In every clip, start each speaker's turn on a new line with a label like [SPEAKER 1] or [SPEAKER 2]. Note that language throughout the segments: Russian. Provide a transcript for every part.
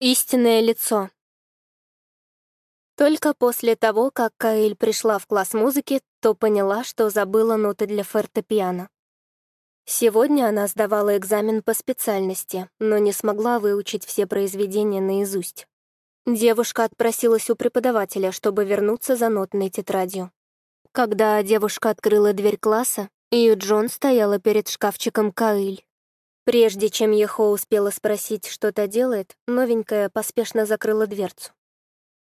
[SPEAKER 1] Истинное лицо. Только после того, как Каэль пришла в класс музыки, то поняла, что забыла ноты для фортепиано. Сегодня она сдавала экзамен по специальности, но не смогла выучить все произведения наизусть. Девушка отпросилась у преподавателя, чтобы вернуться за нотной тетрадью. Когда девушка открыла дверь класса, Ю Джон стояла перед шкафчиком Каэль. Прежде чем Ехо успела спросить, что та делает, новенькая поспешно закрыла дверцу.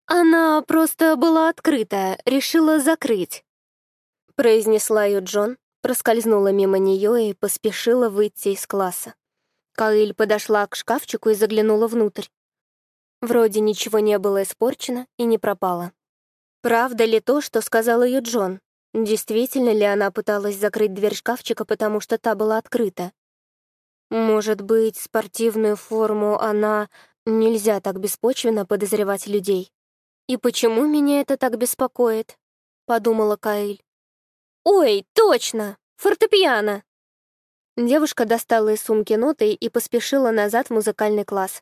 [SPEAKER 1] «Она просто была открыта, решила закрыть», — произнесла ее Джон, проскользнула мимо нее и поспешила выйти из класса. Каиль подошла к шкафчику и заглянула внутрь. Вроде ничего не было испорчено и не пропало. Правда ли то, что сказал ее Джон? Действительно ли она пыталась закрыть дверь шкафчика, потому что та была открыта? Может быть, спортивную форму она... Нельзя так беспочвенно подозревать людей. «И почему меня это так беспокоит?» — подумала Каэль. «Ой, точно! Фортепиано!» Девушка достала из сумки ноты и поспешила назад в музыкальный класс.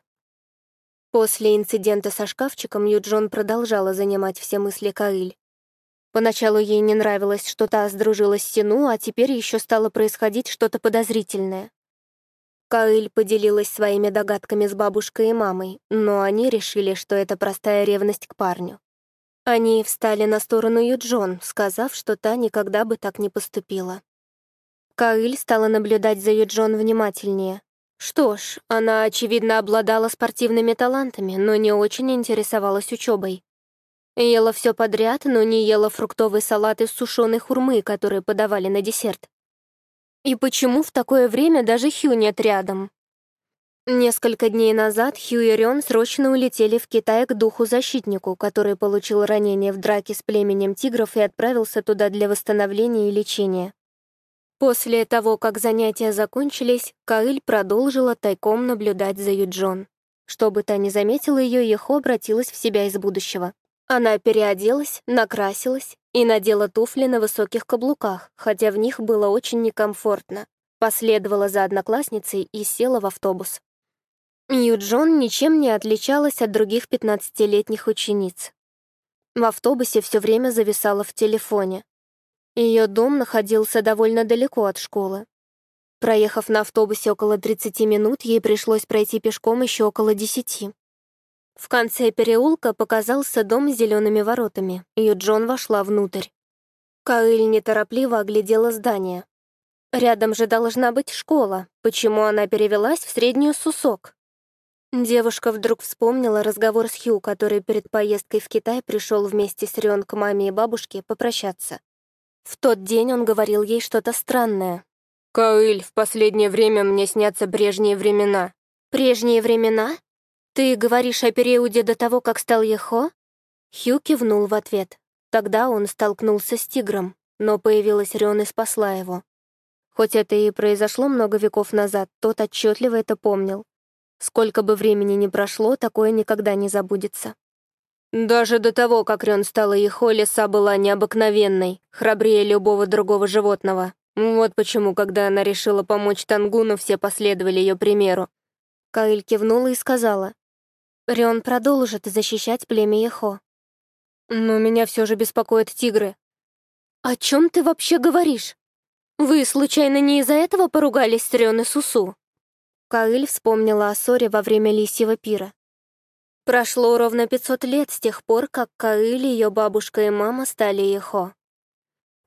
[SPEAKER 1] После инцидента со шкафчиком Юджон продолжала занимать все мысли Каэль. Поначалу ей не нравилось, что та сдружилась с Сину, а теперь еще стало происходить что-то подозрительное. Каэль поделилась своими догадками с бабушкой и мамой, но они решили, что это простая ревность к парню. Они встали на сторону Юджон, сказав, что та никогда бы так не поступила. Каэль стала наблюдать за Юджон внимательнее. Что ж, она, очевидно, обладала спортивными талантами, но не очень интересовалась учебой. Ела все подряд, но не ела фруктовый салат из сушеной хурмы, которые подавали на десерт. И почему в такое время даже Хью нет рядом? Несколько дней назад Хью и Рен срочно улетели в Китай к духу-защитнику, который получил ранение в драке с племенем тигров и отправился туда для восстановления и лечения. После того, как занятия закончились, Каэль продолжила тайком наблюдать за Юджон. Чтобы та не заметила ее, Ехо обратилась в себя из будущего. Она переоделась, накрасилась и надела туфли на высоких каблуках, хотя в них было очень некомфортно. Последовала за одноклассницей и села в автобус. Юджон ничем не отличалась от других 15-летних учениц. В автобусе все время зависала в телефоне. Ее дом находился довольно далеко от школы. Проехав на автобусе около 30 минут, ей пришлось пройти пешком еще около 10. В конце переулка показался дом с зелеными воротами, и Джон вошла внутрь. Каэль неторопливо оглядела здание. Рядом же должна быть школа. Почему она перевелась в среднюю Сусок? Девушка вдруг вспомнила разговор с Хью, который перед поездкой в Китай пришел вместе с Рион к маме и бабушке попрощаться. В тот день он говорил ей что-то странное.
[SPEAKER 2] «Каэль, в последнее время мне снятся прежние времена».
[SPEAKER 1] «Прежние времена?» «Ты говоришь о периоде до того, как стал Ехо?» Хью кивнул в ответ. Тогда он столкнулся с тигром, но появилась Рен и спасла его. Хоть это и произошло много веков назад, тот отчетливо это помнил. Сколько бы времени ни прошло, такое никогда не забудется.
[SPEAKER 2] Даже до того, как Рен стала Ехо, лиса была необыкновенной, храбрее любого другого животного. Вот почему, когда она решила помочь Тангуну, все последовали ее примеру.
[SPEAKER 1] Каэль кивнула и сказала, Рион продолжит защищать племя Ехо.
[SPEAKER 2] Но меня все же беспокоят тигры.
[SPEAKER 1] О чем ты вообще говоришь? Вы, случайно, не из-за этого поругались с Рион и Сусу? Каэль вспомнила о ссоре во время лисьего пира. Прошло ровно 500 лет с тех пор, как Каэль, ее бабушка и мама стали Ехо.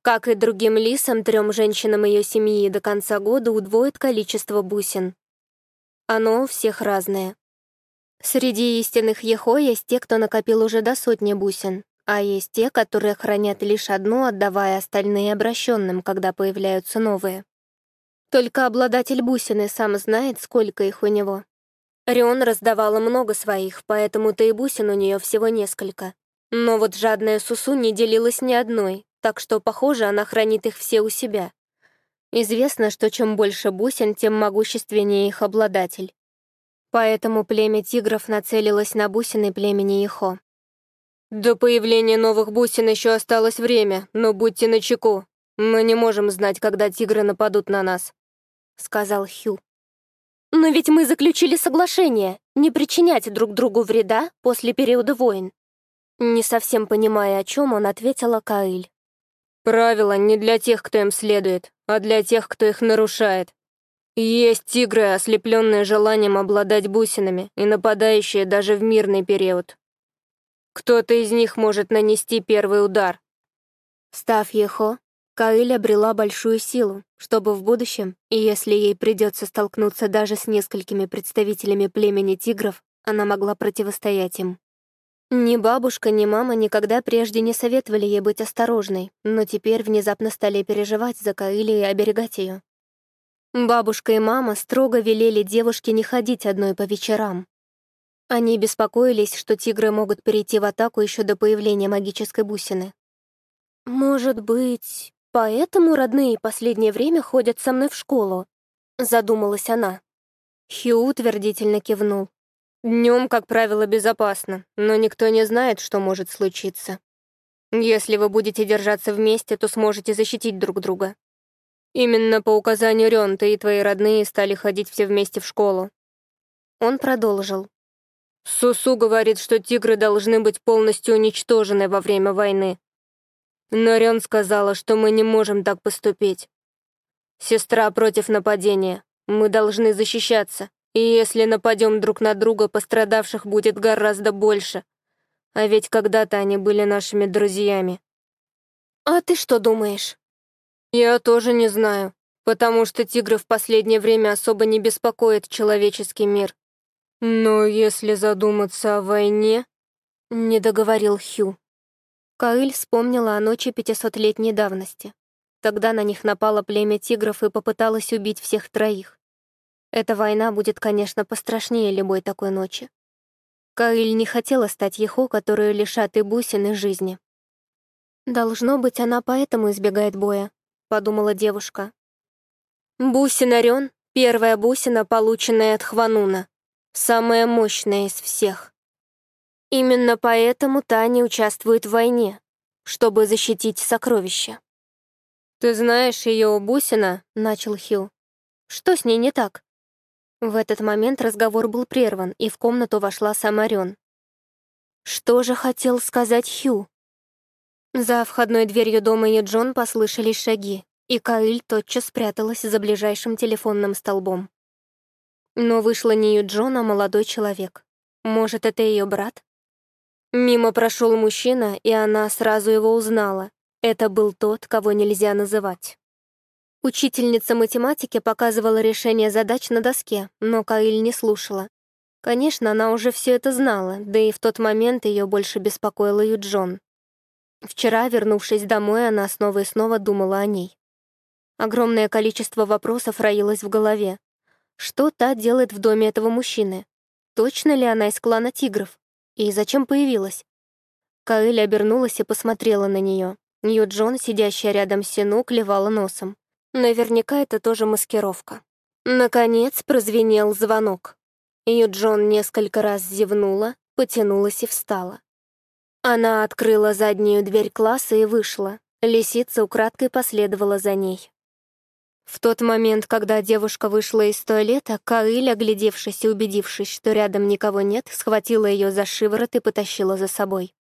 [SPEAKER 1] Как и другим лисам, трем женщинам ее семьи до конца года удвоит количество бусин. Оно у всех разное. Среди истинных Ехо есть те, кто накопил уже до сотни бусин, а есть те, которые хранят лишь одну, отдавая остальные обращенным, когда появляются новые. Только обладатель бусины сам знает, сколько их у него. Рион раздавала много своих, поэтому-то и бусин у нее всего несколько. Но вот жадная Сусу не делилась ни одной, так что, похоже, она хранит их все у себя. Известно, что чем больше бусин, тем могущественнее их обладатель. Поэтому племя тигров нацелилось на бусины племени Ихо.
[SPEAKER 2] «До появления новых бусин еще осталось время, но будьте начеку. Мы не можем знать, когда тигры нападут на нас», —
[SPEAKER 1] сказал Хью. Но ведь мы заключили соглашение не причинять друг другу вреда после периода войн. Не совсем понимая, о чем он, ответила Каиль.
[SPEAKER 2] Правила не для тех, кто им следует, а для тех, кто их нарушает. Есть тигры, ослепленные желанием обладать бусинами и нападающие даже в мирный период. Кто-то из них может нанести первый удар.
[SPEAKER 1] Став Ехо, Каиль обрела большую силу, чтобы в будущем, и если ей придется столкнуться даже с несколькими представителями племени тигров, она могла противостоять им. Ни бабушка, ни мама никогда прежде не советовали ей быть осторожной, но теперь внезапно стали переживать за Каили и оберегать ее. Бабушка и мама строго велели девушке не ходить одной по вечерам, они беспокоились, что тигры могут перейти в атаку еще до появления магической бусины. «Может быть, поэтому родные последнее время ходят со мной в школу?» — задумалась она. Хью утвердительно кивнул.
[SPEAKER 2] Днем, как правило, безопасно, но никто не знает, что может случиться. Если вы будете держаться вместе, то сможете защитить друг друга. Именно по указанию Рен ты и твои родные стали ходить все вместе в школу.
[SPEAKER 1] Он продолжил.
[SPEAKER 2] Сусу говорит, что тигры должны быть полностью уничтожены во время войны. Но Рен сказала, что мы не можем так поступить. Сестра против нападения. Мы должны защищаться. И если нападем друг на друга, пострадавших будет гораздо больше. А ведь когда-то они были нашими друзьями.
[SPEAKER 1] А ты что думаешь?
[SPEAKER 2] Я тоже не знаю, потому что тигры в последнее время особо не беспокоят человеческий мир. «Но если задуматься о войне...» — не договорил Хью.
[SPEAKER 1] Каэль вспомнила о ночи пятисотлетней давности. Тогда на них напало племя тигров и попыталось убить всех троих. Эта война будет, конечно, пострашнее любой такой ночи. Каэль не хотела стать Ехо, которую лишат и бусины жизни. «Должно быть, она поэтому избегает боя», — подумала девушка. Бусина Рен — первая бусина, полученная от Хвануна самая мощная из всех. Именно поэтому Таня участвует в войне, чтобы защитить сокровища.
[SPEAKER 2] «Ты знаешь ее Бусина?» — начал Хью.
[SPEAKER 1] «Что с ней не так?» В этот момент разговор был прерван, и в комнату вошла Самарен. Что же хотел сказать Хью? За входной дверью дома Юджон послышались шаги, и Каиль тотчас спряталась за ближайшим телефонным столбом. Но вышла не Юджон, а молодой человек. Может, это ее брат? Мимо прошел мужчина, и она сразу его узнала. Это был тот, кого нельзя называть. Учительница математики показывала решение задач на доске, но Каиль не слушала. Конечно, она уже все это знала, да и в тот момент ее больше беспокоила Юджон. Вчера, вернувшись домой, она снова и снова думала о ней. Огромное количество вопросов роилось в голове. Что та делает в доме этого мужчины? Точно ли она из клана тигров? И зачем появилась? Каэль обернулась и посмотрела на нее. Нью Джон, сидящая рядом с Сину, клевала носом. Наверняка это тоже маскировка. Наконец прозвенел звонок. Юджон несколько раз зевнула, потянулась и встала. Она открыла заднюю дверь класса и вышла. Лисица украдкой последовала за ней. В тот момент, когда девушка вышла из туалета, Каиль, оглядевшись и убедившись, что рядом никого нет, схватила ее за шиворот и потащила за собой.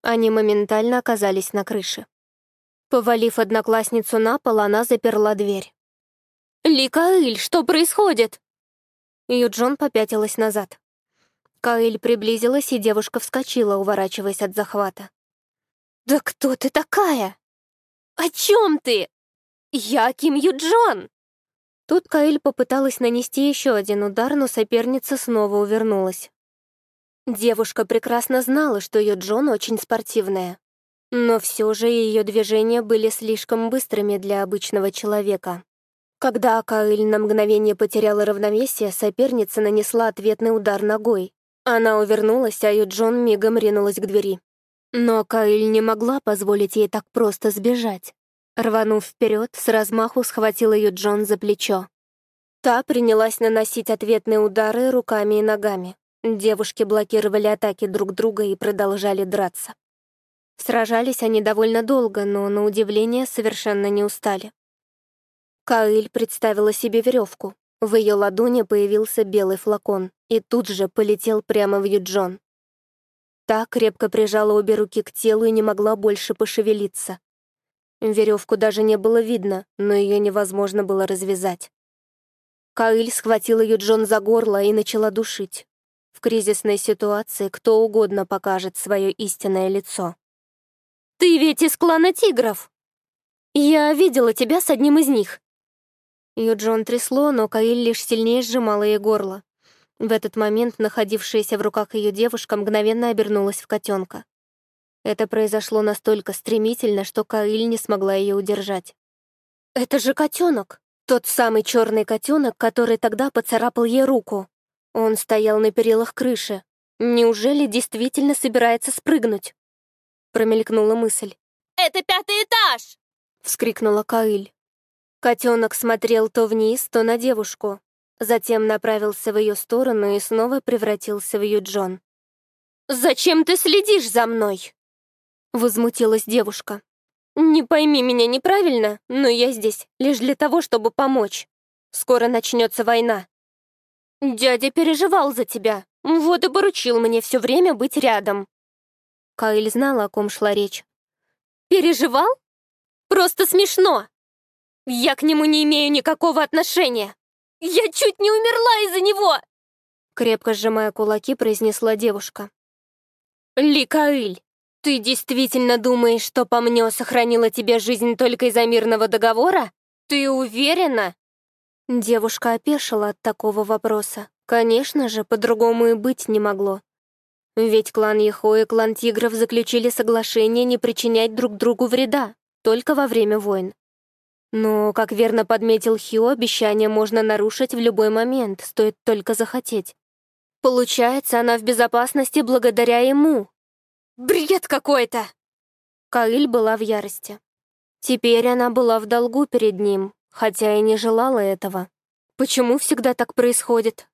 [SPEAKER 1] Они моментально оказались на крыше. Повалив одноклассницу на пол, она заперла дверь. «Ли, Каиль, что происходит?» Юджон попятилась назад. Каиль приблизилась, и девушка вскочила, уворачиваясь от захвата. «Да кто ты такая? О чем ты?» «Я Ким Юджон!» Тут Каэль попыталась нанести еще один удар, но соперница снова увернулась. Девушка прекрасно знала, что Юджон очень спортивная. Но все же ее движения были слишком быстрыми для обычного человека. Когда Каэль на мгновение потеряла равновесие, соперница нанесла ответный удар ногой. Она увернулась, а Юджон мигом ринулась к двери. Но Каэль не могла позволить ей так просто сбежать. Рванув вперед, с размаху схватил ее Джон за плечо. Та принялась наносить ответные удары руками и ногами. Девушки блокировали атаки друг друга и продолжали драться. Сражались они довольно долго, но, на удивление, совершенно не устали. Каиль представила себе веревку. В ее ладони появился белый флакон и тут же полетел прямо в Юджон. Та крепко прижала обе руки к телу и не могла больше пошевелиться. Веревку даже не было видно, но ее невозможно было развязать. Каиль схватила Юджон за горло и начала душить. В кризисной ситуации кто угодно покажет свое истинное лицо. «Ты ведь из клана тигров! Я видела тебя с одним из них!» Юджон трясло, но Каиль лишь сильнее сжимала ей горло. В этот момент находившаяся в руках ее девушка мгновенно обернулась в котенка. Это произошло настолько стремительно, что Каиль не смогла ее удержать. «Это же котенок! Тот самый черный котенок, который тогда поцарапал ей руку!» Он стоял на перилах крыши. Неужели действительно собирается спрыгнуть? Промелькнула мысль.
[SPEAKER 3] «Это пятый этаж!»
[SPEAKER 1] — вскрикнула Каиль. Котенок смотрел то вниз, то на девушку. Затем направился в ее сторону и снова превратился в Юджон.
[SPEAKER 3] «Зачем ты следишь за мной?»
[SPEAKER 1] Возмутилась девушка. «Не пойми меня неправильно, но я здесь лишь для того, чтобы помочь. Скоро начнется война. «Дядя переживал за тебя, вот и поручил мне все время быть рядом». Каэль знала, о ком шла речь.
[SPEAKER 3] «Переживал? Просто смешно! Я к нему не имею никакого отношения! Я чуть не умерла из-за него!»
[SPEAKER 1] Крепко сжимая кулаки, произнесла девушка.
[SPEAKER 3] «Ли Каэль, ты действительно думаешь, что Помнё сохранила тебе жизнь только из-за мирного договора? Ты уверена?»
[SPEAKER 1] Девушка опешила от такого вопроса. Конечно же, по-другому и быть не могло. Ведь клан Ехо и клан Тигров заключили соглашение не причинять друг другу вреда, только во время войн. Но, как верно подметил Хио, обещание можно нарушить в любой момент, стоит только захотеть. Получается, она в безопасности благодаря ему.
[SPEAKER 3] Бред какой-то!
[SPEAKER 1] Каиль была в ярости. Теперь она была в долгу перед ним, хотя и не желала этого. Почему всегда так происходит?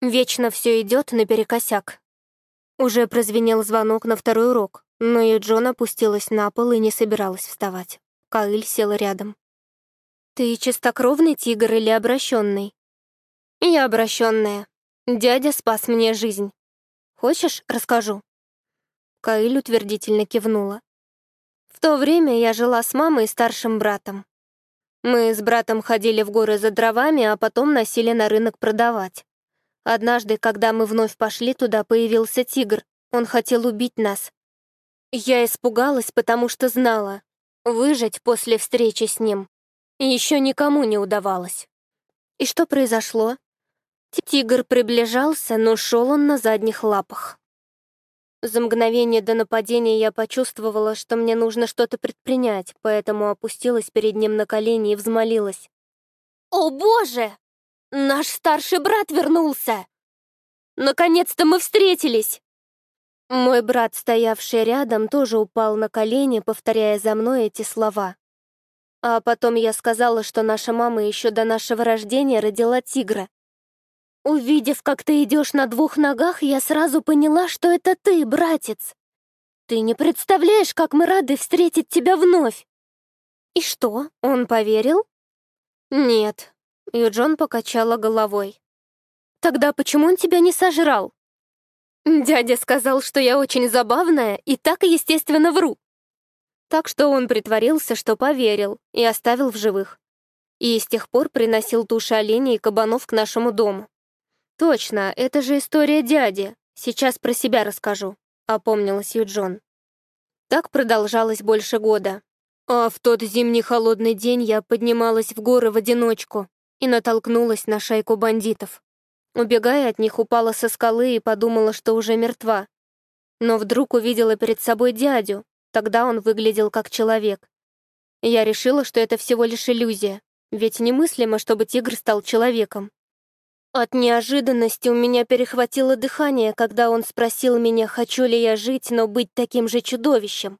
[SPEAKER 1] Вечно все идет наперекосяк. Уже прозвенел звонок на второй урок, но и Джон опустилась на пол и не собиралась вставать. Каиль села рядом. «Ты чистокровный тигр или обращенный?» «Я обращенная. Дядя спас мне жизнь. Хочешь, расскажу?» Каиль утвердительно кивнула. В то время я жила с мамой и старшим братом. Мы с братом ходили в горы за дровами, а потом носили на рынок продавать. Однажды, когда мы вновь пошли туда, появился тигр. Он хотел убить нас. Я испугалась, потому что знала, выжить после встречи с ним еще никому не удавалось. И что произошло? Тигр приближался, но шел он на задних лапах. За мгновение до нападения я почувствовала, что мне нужно что-то предпринять, поэтому опустилась перед ним на колени и взмолилась.
[SPEAKER 3] «О, Боже! Наш старший брат вернулся! Наконец-то мы встретились!»
[SPEAKER 1] Мой брат, стоявший рядом, тоже упал на колени, повторяя за мной эти слова. А потом я сказала, что наша мама еще до нашего рождения родила тигра. Увидев, как ты идешь на двух ногах, я сразу поняла, что это ты, братец. Ты не представляешь, как мы рады встретить тебя вновь. И что, он поверил? Нет. Юджон покачала головой. Тогда почему он тебя не сожрал? Дядя сказал, что я очень забавная и так, естественно, вру. Так что он притворился, что поверил, и оставил в живых. И с тех пор приносил туши оленей и кабанов к нашему дому. «Точно, это же история дяди. Сейчас про себя расскажу», — опомнилась Юджон. Так продолжалось больше года. А в тот зимний холодный день я поднималась в горы в одиночку и натолкнулась на шайку бандитов. Убегая от них, упала со скалы и подумала, что уже мертва. Но вдруг увидела перед собой дядю, тогда он выглядел как человек. Я решила, что это всего лишь иллюзия, ведь немыслимо, чтобы тигр стал человеком. От неожиданности у меня перехватило дыхание, когда он спросил меня, хочу ли я жить, но быть таким же чудовищем.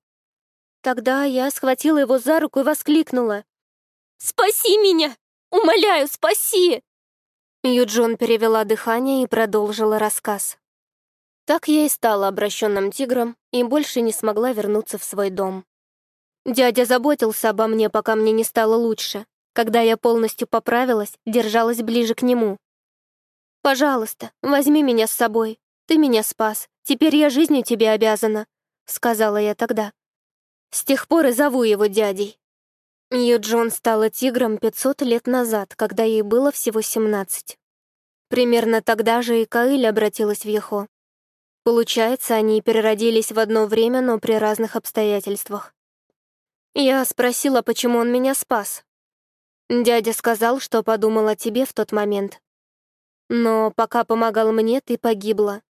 [SPEAKER 1] Тогда я схватила его за руку и воскликнула.
[SPEAKER 3] «Спаси меня! Умоляю, спаси!»
[SPEAKER 1] Юджон перевела дыхание и продолжила рассказ. Так я и стала обращенным тигром и больше не смогла вернуться в свой дом. Дядя заботился обо мне, пока мне не стало лучше, Когда я полностью поправилась, держалась ближе к нему. «Пожалуйста, возьми меня с собой. Ты меня спас. Теперь я жизнью тебе обязана», — сказала я тогда. С тех пор и зову его дядей. Юджон стала тигром 500 лет назад, когда ей было всего 17. Примерно тогда же и Каиль обратилась в Ехо. Получается, они переродились в одно время, но при разных обстоятельствах. Я спросила, почему он меня спас. Дядя сказал, что подумал о тебе в тот момент. Но пока помогал мне, ты погибла.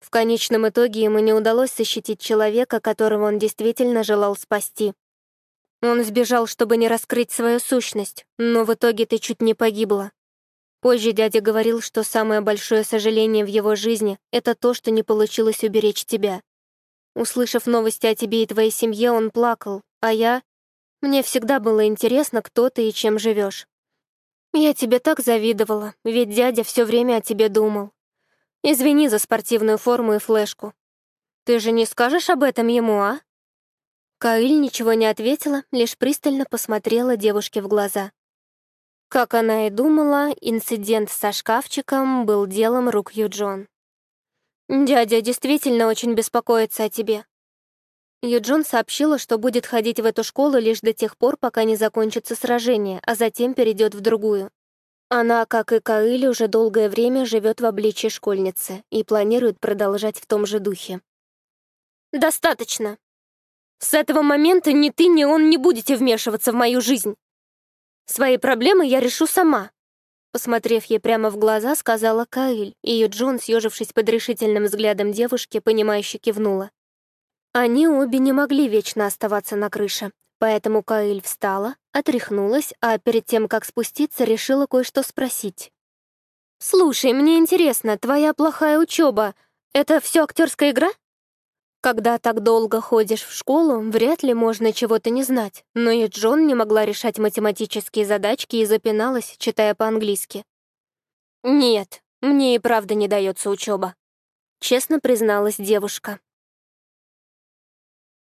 [SPEAKER 1] В конечном итоге ему не удалось защитить человека, которого он действительно желал спасти. Он сбежал, чтобы не раскрыть свою сущность, но в итоге ты чуть не погибла. Позже дядя говорил, что самое большое сожаление в его жизни — это то, что не получилось уберечь тебя. Услышав новости о тебе и твоей семье, он плакал, а я... Мне всегда было интересно, кто ты и чем живешь. Я тебе так завидовала, ведь дядя все время о тебе думал. Извини за спортивную форму и флешку. Ты же не скажешь об этом ему, а? Каиль ничего не ответила, лишь пристально посмотрела девушке в глаза. Как она и думала, инцидент со шкафчиком был делом рук Юджон. «Дядя действительно очень беспокоится о тебе». Юджон сообщила, что будет ходить в эту школу лишь до тех пор, пока не закончится сражение, а затем перейдет в другую. Она, как и Каили, уже долгое время живет в обличье школьницы и планирует продолжать в том же духе. «Достаточно. С этого момента ни ты, ни он не будете вмешиваться в мою жизнь. Свои проблемы я решу сама». Посмотрев ей прямо в глаза, сказала Каиль, и Джон, съежившись под решительным взглядом девушки, понимающе кивнула. Они обе не могли вечно оставаться на крыше, поэтому Каиль встала, отряхнулась, а перед тем, как спуститься, решила кое-что спросить. «Слушай, мне интересно, твоя плохая учеба — это все актерская игра?» Когда так долго ходишь в школу, вряд ли можно чего-то не знать, но и Джон не могла решать математические задачки и запиналась, читая по-английски. «Нет, мне и правда не дается учеба», — честно призналась девушка.